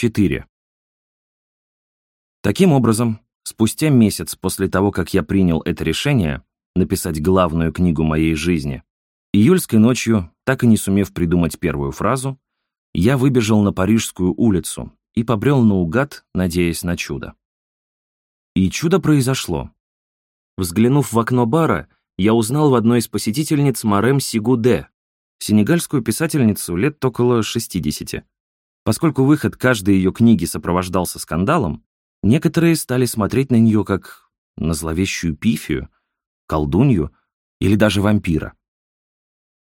4. Таким образом, спустя месяц после того, как я принял это решение написать главную книгу моей жизни, июльской ночью, так и не сумев придумать первую фразу, я выбежал на Парижскую улицу и побрел наугад, надеясь на чудо. И чудо произошло. Взглянув в окно бара, я узнал в одной из посетительниц Марем Сигуде, сенегальскую писательницу лет около 60. Поскольку выход каждой ее книги сопровождался скандалом, некоторые стали смотреть на нее как на зловещую пифию, колдунью или даже вампира.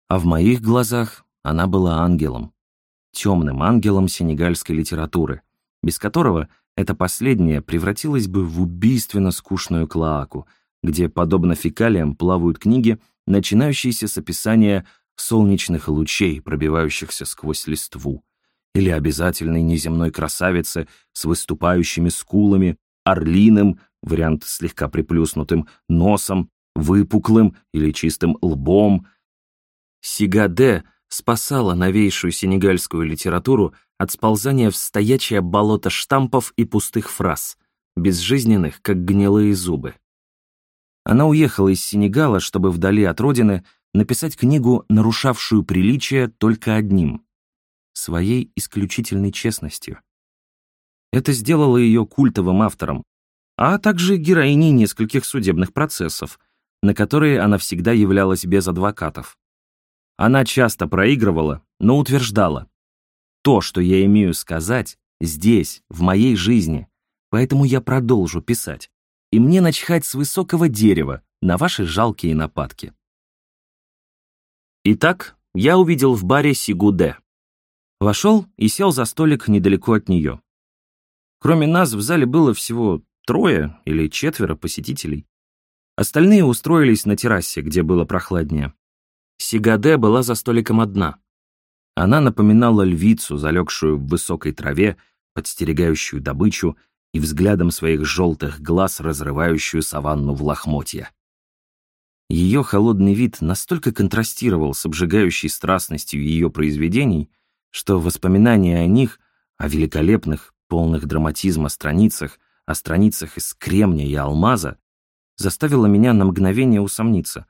А в моих глазах она была ангелом, темным ангелом сенегальской литературы, без которого это последнее превратилось бы в убийственно скучную клоаку, где, подобно фекалиям, плавают книги, начинающиеся с описания солнечных лучей, пробивающихся сквозь листву, или обязательной неземной красавицы с выступающими скулами, орлиным, вариант слегка приплюснутым, носом, выпуклым или чистым лбом. Сигаде спасала новейшую сенегальскую литературу от сползания в стоячее болото штампов и пустых фраз, безжизненных, как гнилые зубы. Она уехала из Сенегала, чтобы вдали от родины написать книгу, нарушавшую приличие только одним — своей исключительной честностью. Это сделало ее культовым автором, а также героиней нескольких судебных процессов, на которые она всегда являлась без адвокатов. Она часто проигрывала, но утверждала, то, что я имею сказать, здесь, в моей жизни, поэтому я продолжу писать и мне начхать с высокого дерева на ваши жалкие нападки. Итак, я увидел в баре Сигуде. Вошел и сел за столик недалеко от нее. Кроме нас в зале было всего трое или четверо посетителей. Остальные устроились на террасе, где было прохладнее. Сигаде была за столиком одна. Она напоминала львицу, залегшую в высокой траве, подстерегающую добычу и взглядом своих желтых глаз разрывающую саванну в лохмотья. Ее холодный вид настолько контрастировал с обжигающей страстностью ее произведений, что воспоминания о них, о великолепных, полных драматизма страницах, о страницах из кремня и алмаза, заставило меня на мгновение усомниться.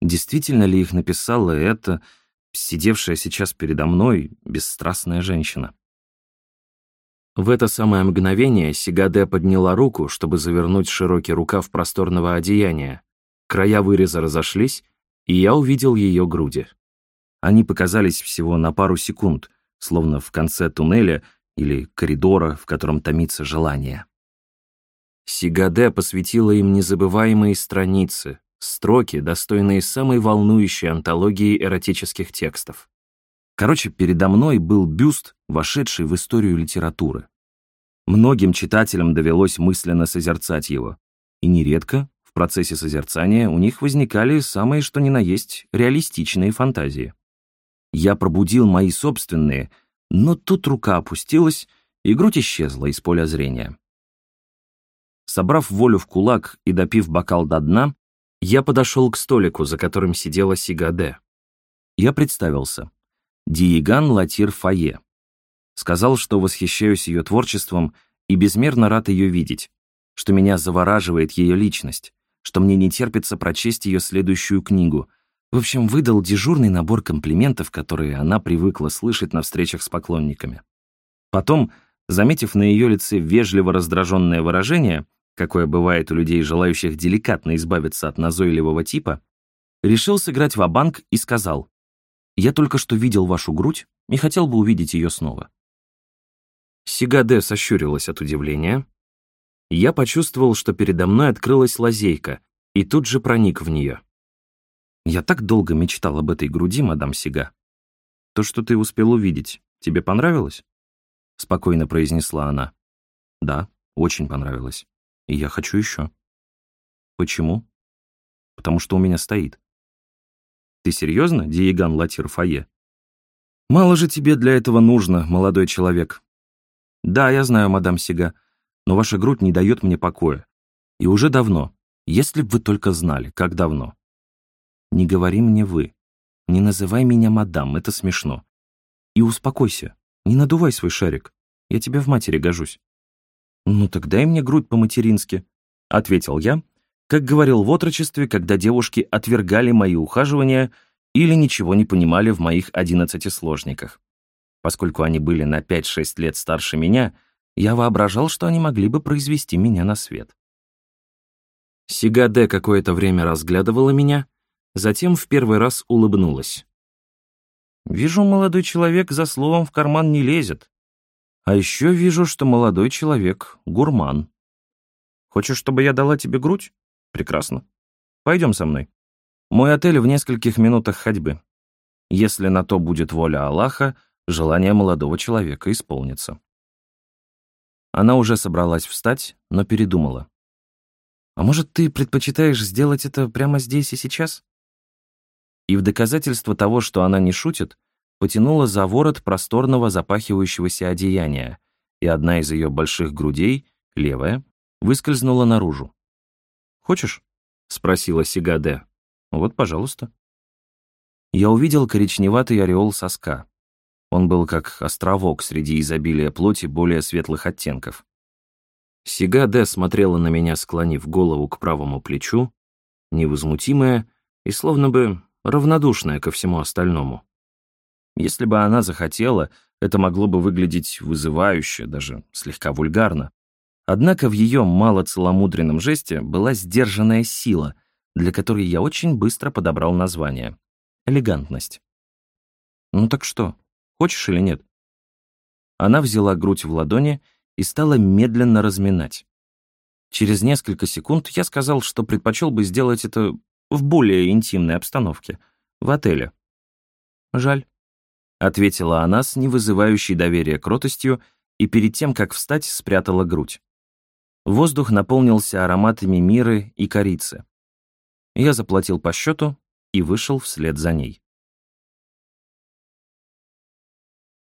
Действительно ли их написала эта, сидевшая сейчас передо мной, бесстрастная женщина? В это самое мгновение Сигаде подняла руку, чтобы завернуть широкий рукав просторного одеяния. Края выреза разошлись, и я увидел ее груди. Они показались всего на пару секунд, словно в конце туннеля или коридора, в котором томится желание. Сигаде посвятила им незабываемые страницы, строки, достойные самой волнующей антологии эротических текстов. Короче, передо мной был бюст, вошедший в историю литературы. Многим читателям довелось мысленно созерцать его. И нередко в процессе созерцания у них возникали самые что ни на есть реалистичные фантазии. Я пробудил мои собственные, но тут рука опустилась, и грудь исчезла из поля зрения. Собрав волю в кулак и допив бокал до дна, я подошел к столику, за которым сидела Сигаде. Я представился. Диеган Латир Фае. Сказал, что восхищаюсь ее творчеством и безмерно рад ее видеть, что меня завораживает ее личность, что мне не терпится прочесть ее следующую книгу. В общем, выдал дежурный набор комплиментов, которые она привыкла слышать на встречах с поклонниками. Потом, заметив на ее лице вежливо раздраженное выражение, какое бывает у людей, желающих деликатно избавиться от назойливого типа, решил сыграть в банк и сказал, «Я только что видел вашу грудь и хотел бы увидеть ее снова». Сигаде сощурилась от удивления. Я почувствовал, что передо мной открылась лазейка, и тут же проник в нее. Я так долго мечтал об этой груди, мадам Сига. То, что ты успел увидеть, тебе понравилось? Спокойно произнесла она. Да, очень понравилось. И я хочу еще. Почему? Потому что у меня стоит. Ты серьезно, Диеган Латир Фае? Мало же тебе для этого нужно, молодой человек. Да, я знаю, мадам Сига, но ваша грудь не дает мне покоя. И уже давно. Если б вы только знали, как давно. Не говори мне «вы». Не называй меня мадам, это смешно. И успокойся, не надувай свой шарик. Я тебе в матери гожусь». «Ну так дай мне грудь по-матерински», — ответил я, как говорил в отрочестве, когда девушки отвергали мои ухаживания или ничего не понимали в моих одиннадцати сложниках. Поскольку они были на 5-6 лет старше меня, я воображал, что они могли бы произвести меня на свет. Сигаде какое-то время разглядывала меня, затем в первый раз улыбнулась. «Вижу, молодой человек за словом в карман не лезет. А еще вижу, что молодой человек — гурман. Хочешь, чтобы я дала тебе грудь? Прекрасно. Пойдем со мной. Мой отель в нескольких минутах ходьбы. Если на то будет воля Аллаха, желание молодого человека исполнится». Она уже собралась встать, но передумала. «А может, ты предпочитаешь сделать это прямо здесь и сейчас?» И в доказательство того, что она не шутит, потянула за ворот просторного запахивающегося одеяния, и одна из ее больших грудей, левая, выскользнула наружу. «Хочешь?» — спросила Сигаде. «Вот, пожалуйста». Я увидел коричневатый ореол соска. Он был как островок среди изобилия плоти более светлых оттенков. Сигаде смотрела на меня, склонив голову к правому плечу, невозмутимая и словно бы равнодушная ко всему остальному. Если бы она захотела, это могло бы выглядеть вызывающе, даже слегка вульгарно. Однако в ее малоцеломудренном жесте была сдержанная сила, для которой я очень быстро подобрал название — элегантность. «Ну так что, хочешь или нет?» Она взяла грудь в ладони и стала медленно разминать. Через несколько секунд я сказал, что предпочел бы сделать это в более интимной обстановке, в отеле. «Жаль», — ответила она с невызывающей доверия кротостью и перед тем, как встать, спрятала грудь. Воздух наполнился ароматами миры и корицы. Я заплатил по счету и вышел вслед за ней.